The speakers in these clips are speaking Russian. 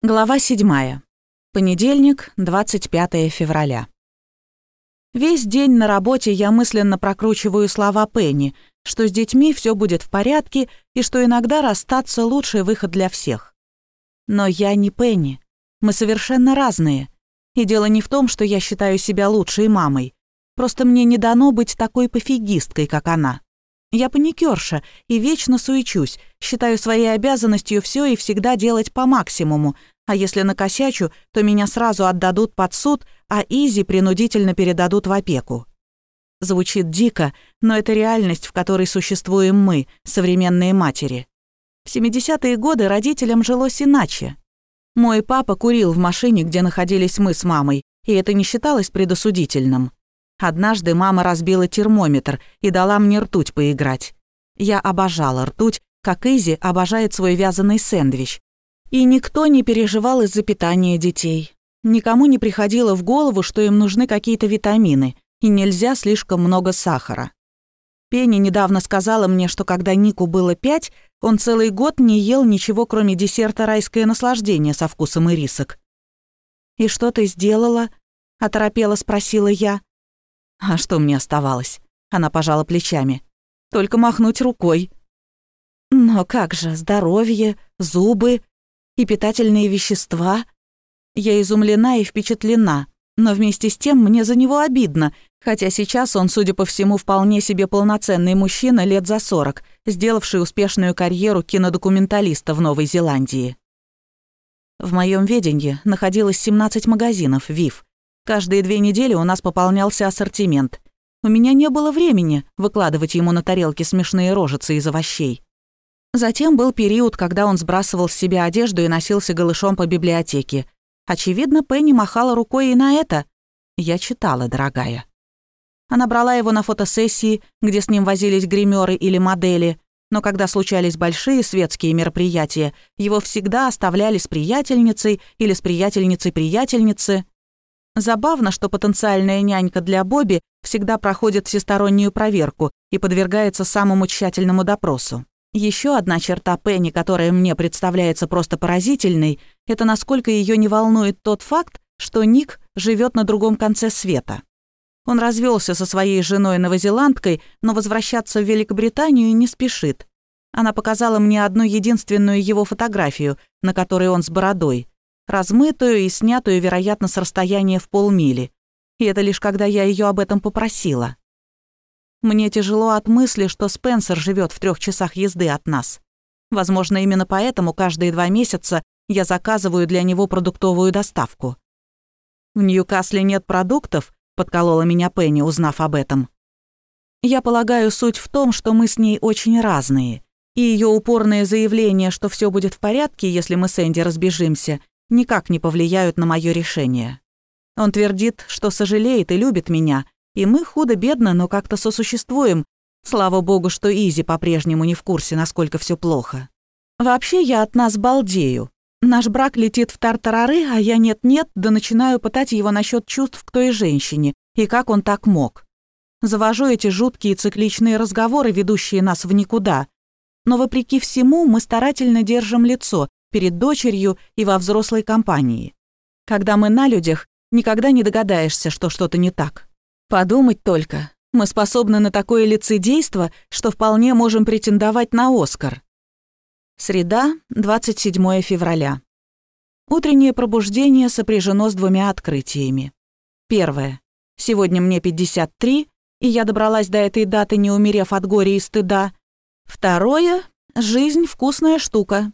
Глава 7. Понедельник, 25 февраля. Весь день на работе я мысленно прокручиваю слова Пенни, что с детьми все будет в порядке и что иногда расстаться – лучший выход для всех. Но я не Пенни. Мы совершенно разные. И дело не в том, что я считаю себя лучшей мамой. Просто мне не дано быть такой пофигисткой, как она. Я паникерша и вечно суечусь, считаю своей обязанностью все и всегда делать по максимуму, а если накосячу, то меня сразу отдадут под суд, а Изи принудительно передадут в опеку. Звучит дико, но это реальность, в которой существуем мы, современные матери. В 70-е годы родителям жилось иначе. Мой папа курил в машине, где находились мы с мамой, и это не считалось предосудительным. Однажды мама разбила термометр и дала мне ртуть поиграть. Я обожала ртуть, как Изи обожает свой вязаный сэндвич. И никто не переживал из-за питания детей. Никому не приходило в голову, что им нужны какие-то витамины, и нельзя слишком много сахара. Пенни недавно сказала мне, что когда Нику было пять, он целый год не ел ничего, кроме десерта «Райское наслаждение» со вкусом ирисок. «И что ты сделала?» — оторопела спросила я. А что мне оставалось? Она пожала плечами. Только махнуть рукой. Но как же, здоровье, зубы и питательные вещества? Я изумлена и впечатлена, но вместе с тем мне за него обидно, хотя сейчас он, судя по всему, вполне себе полноценный мужчина лет за сорок, сделавший успешную карьеру кинодокументалиста в Новой Зеландии. В моем ведении находилось 17 магазинов «Вив», Каждые две недели у нас пополнялся ассортимент. У меня не было времени выкладывать ему на тарелке смешные рожицы из овощей. Затем был период, когда он сбрасывал с себя одежду и носился голышом по библиотеке. Очевидно, Пенни махала рукой и на это. Я читала, дорогая. Она брала его на фотосессии, где с ним возились гримеры или модели, но когда случались большие светские мероприятия, его всегда оставляли с приятельницей или с приятельницей приятельницы. Забавно, что потенциальная нянька для Бобби всегда проходит всестороннюю проверку и подвергается самому тщательному допросу. Еще одна черта Пенни, которая мне представляется просто поразительной, это насколько ее не волнует тот факт, что Ник живет на другом конце света. Он развелся со своей женой-новозеландкой, но возвращаться в Великобританию не спешит. Она показала мне одну единственную его фотографию, на которой он с бородой размытую и снятую, вероятно, с расстояния в полмили. И это лишь когда я ее об этом попросила. Мне тяжело от мысли, что Спенсер живет в трех часах езды от нас. Возможно, именно поэтому каждые два месяца я заказываю для него продуктовую доставку. «В Ньюкасле нет продуктов», — подколола меня Пенни, узнав об этом. Я полагаю, суть в том, что мы с ней очень разные, и ее упорное заявление, что все будет в порядке, если мы с Энди разбежимся, никак не повлияют на мое решение. Он твердит, что сожалеет и любит меня, и мы худо-бедно, но как-то сосуществуем. Слава богу, что Изи по-прежнему не в курсе, насколько все плохо. Вообще я от нас балдею. Наш брак летит в тартарары, а я нет-нет, да начинаю пытать его насчет чувств к той женщине, и как он так мог. Завожу эти жуткие цикличные разговоры, ведущие нас в никуда. Но вопреки всему мы старательно держим лицо, перед дочерью и во взрослой компании. Когда мы на людях, никогда не догадаешься, что что-то не так. Подумать только, мы способны на такое лицедейство, что вполне можем претендовать на Оскар. Среда, 27 февраля. Утреннее пробуждение сопряжено с двумя открытиями. Первое. Сегодня мне 53, и я добралась до этой даты, не умерев от горя и стыда. Второе. Жизнь — вкусная штука,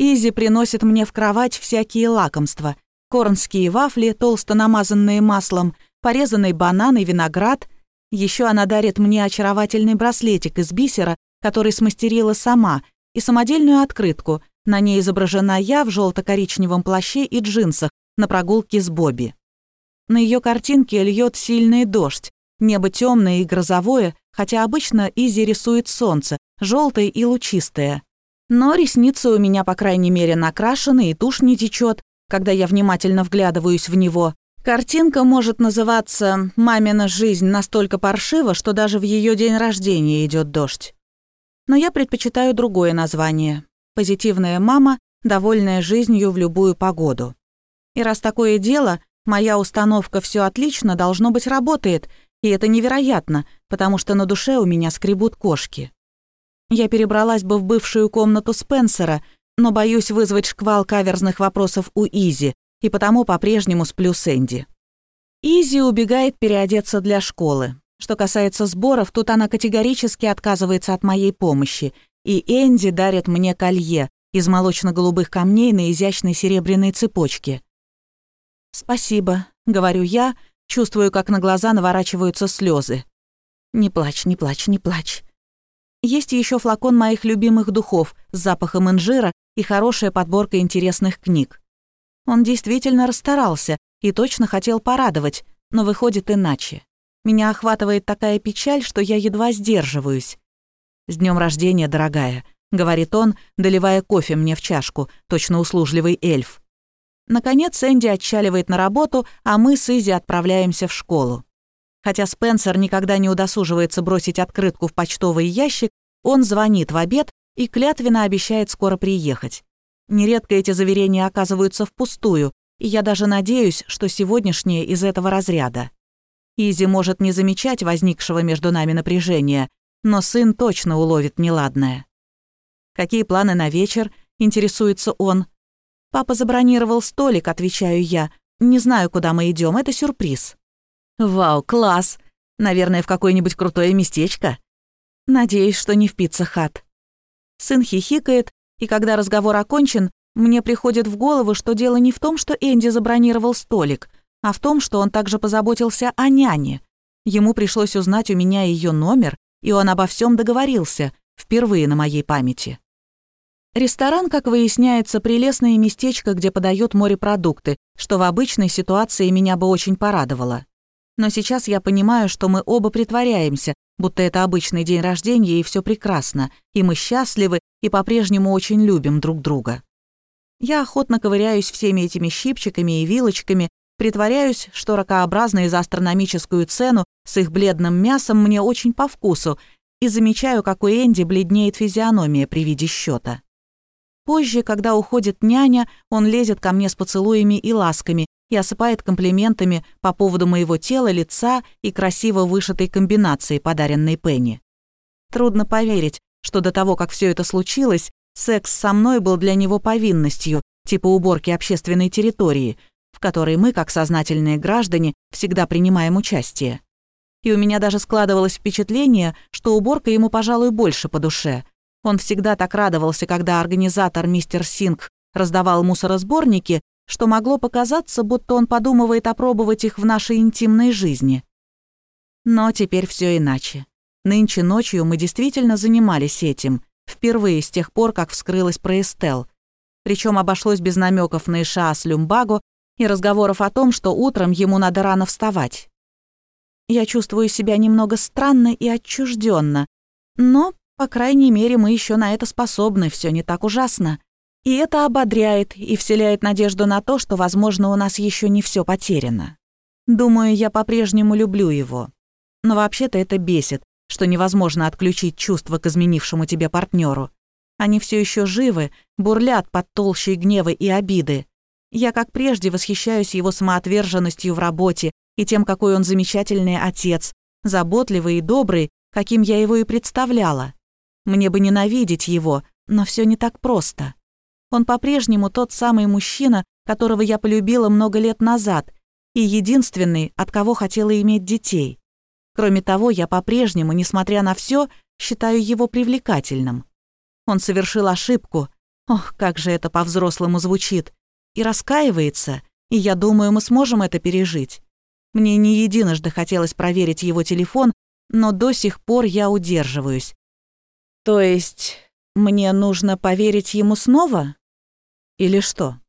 Изи приносит мне в кровать всякие лакомства. Корнские вафли, толсто намазанные маслом, порезанный банан и виноград. Еще она дарит мне очаровательный браслетик из бисера, который смастерила сама, и самодельную открытку. На ней изображена я в желто-коричневом плаще и джинсах на прогулке с Бобби. На ее картинке льет сильный дождь. Небо темное и грозовое, хотя обычно Изи рисует солнце, желтое и лучистое. Но ресницы у меня, по крайней мере, накрашены, и тушь не течет, когда я внимательно вглядываюсь в него. Картинка может называться «Мамина жизнь настолько паршива, что даже в ее день рождения идет дождь». Но я предпочитаю другое название. «Позитивная мама довольная жизнью в любую погоду. И раз такое дело, моя установка «все отлично» должно быть работает, и это невероятно, потому что на душе у меня скребут кошки. Я перебралась бы в бывшую комнату Спенсера, но боюсь вызвать шквал каверзных вопросов у Изи, и потому по-прежнему сплю с Энди. Изи убегает переодеться для школы. Что касается сборов, тут она категорически отказывается от моей помощи, и Энди дарит мне колье из молочно-голубых камней на изящной серебряной цепочке. «Спасибо», — говорю я, чувствую, как на глаза наворачиваются слезы. «Не плачь, не плачь, не плачь». Есть еще флакон моих любимых духов с запахом инжира и хорошая подборка интересных книг. Он действительно расстарался и точно хотел порадовать, но выходит иначе. Меня охватывает такая печаль, что я едва сдерживаюсь. «С днем рождения, дорогая», — говорит он, доливая кофе мне в чашку, точно услужливый эльф. Наконец Энди отчаливает на работу, а мы с Изи отправляемся в школу. Хотя Спенсер никогда не удосуживается бросить открытку в почтовый ящик, он звонит в обед и клятвенно обещает скоро приехать. Нередко эти заверения оказываются впустую, и я даже надеюсь, что сегодняшнее из этого разряда. Изи может не замечать возникшего между нами напряжения, но сын точно уловит неладное. «Какие планы на вечер?» — интересуется он. «Папа забронировал столик», — отвечаю я. «Не знаю, куда мы идем, это сюрприз». «Вау, класс! Наверное, в какое-нибудь крутое местечко?» «Надеюсь, что не в Pizza Hut». Сын хихикает, и когда разговор окончен, мне приходит в голову, что дело не в том, что Энди забронировал столик, а в том, что он также позаботился о няне. Ему пришлось узнать у меня ее номер, и он обо всем договорился, впервые на моей памяти. Ресторан, как выясняется, прелестное местечко, где подают морепродукты, что в обычной ситуации меня бы очень порадовало. Но сейчас я понимаю, что мы оба притворяемся, будто это обычный день рождения и все прекрасно, и мы счастливы и по-прежнему очень любим друг друга. Я охотно ковыряюсь всеми этими щипчиками и вилочками, притворяюсь, что ракообразные за астрономическую цену с их бледным мясом мне очень по вкусу, и замечаю, как у Энди бледнеет физиономия при виде счета. Позже, когда уходит няня, он лезет ко мне с поцелуями и ласками и осыпает комплиментами по поводу моего тела, лица и красиво вышитой комбинации, подаренной Пенни. Трудно поверить, что до того, как все это случилось, секс со мной был для него повинностью, типа уборки общественной территории, в которой мы, как сознательные граждане, всегда принимаем участие. И у меня даже складывалось впечатление, что уборка ему, пожалуй, больше по душе — он всегда так радовался, когда организатор мистер Синг раздавал мусоросборники, что могло показаться, будто он подумывает опробовать их в нашей интимной жизни. Но теперь все иначе. Нынче ночью мы действительно занимались этим, впервые с тех пор, как вскрылась про Эстел. Причем обошлось без намеков на Иша с Люмбаго и разговоров о том, что утром ему надо рано вставать. Я чувствую себя немного странно и отчужденно, но по крайней мере, мы еще на это способны, все не так ужасно. И это ободряет и вселяет надежду на то, что, возможно, у нас еще не все потеряно. Думаю, я по-прежнему люблю его. Но вообще-то это бесит, что невозможно отключить чувства к изменившему тебе партнеру. Они все еще живы, бурлят под толщей гнева и обиды. Я, как прежде, восхищаюсь его самоотверженностью в работе и тем, какой он замечательный отец, заботливый и добрый, каким я его и представляла. Мне бы ненавидеть его, но все не так просто. Он по-прежнему тот самый мужчина, которого я полюбила много лет назад, и единственный, от кого хотела иметь детей. Кроме того, я по-прежнему, несмотря на все, считаю его привлекательным. Он совершил ошибку, ох, как же это по-взрослому звучит, и раскаивается, и я думаю, мы сможем это пережить. Мне не единожды хотелось проверить его телефон, но до сих пор я удерживаюсь. То есть мне нужно поверить ему снова? Или что?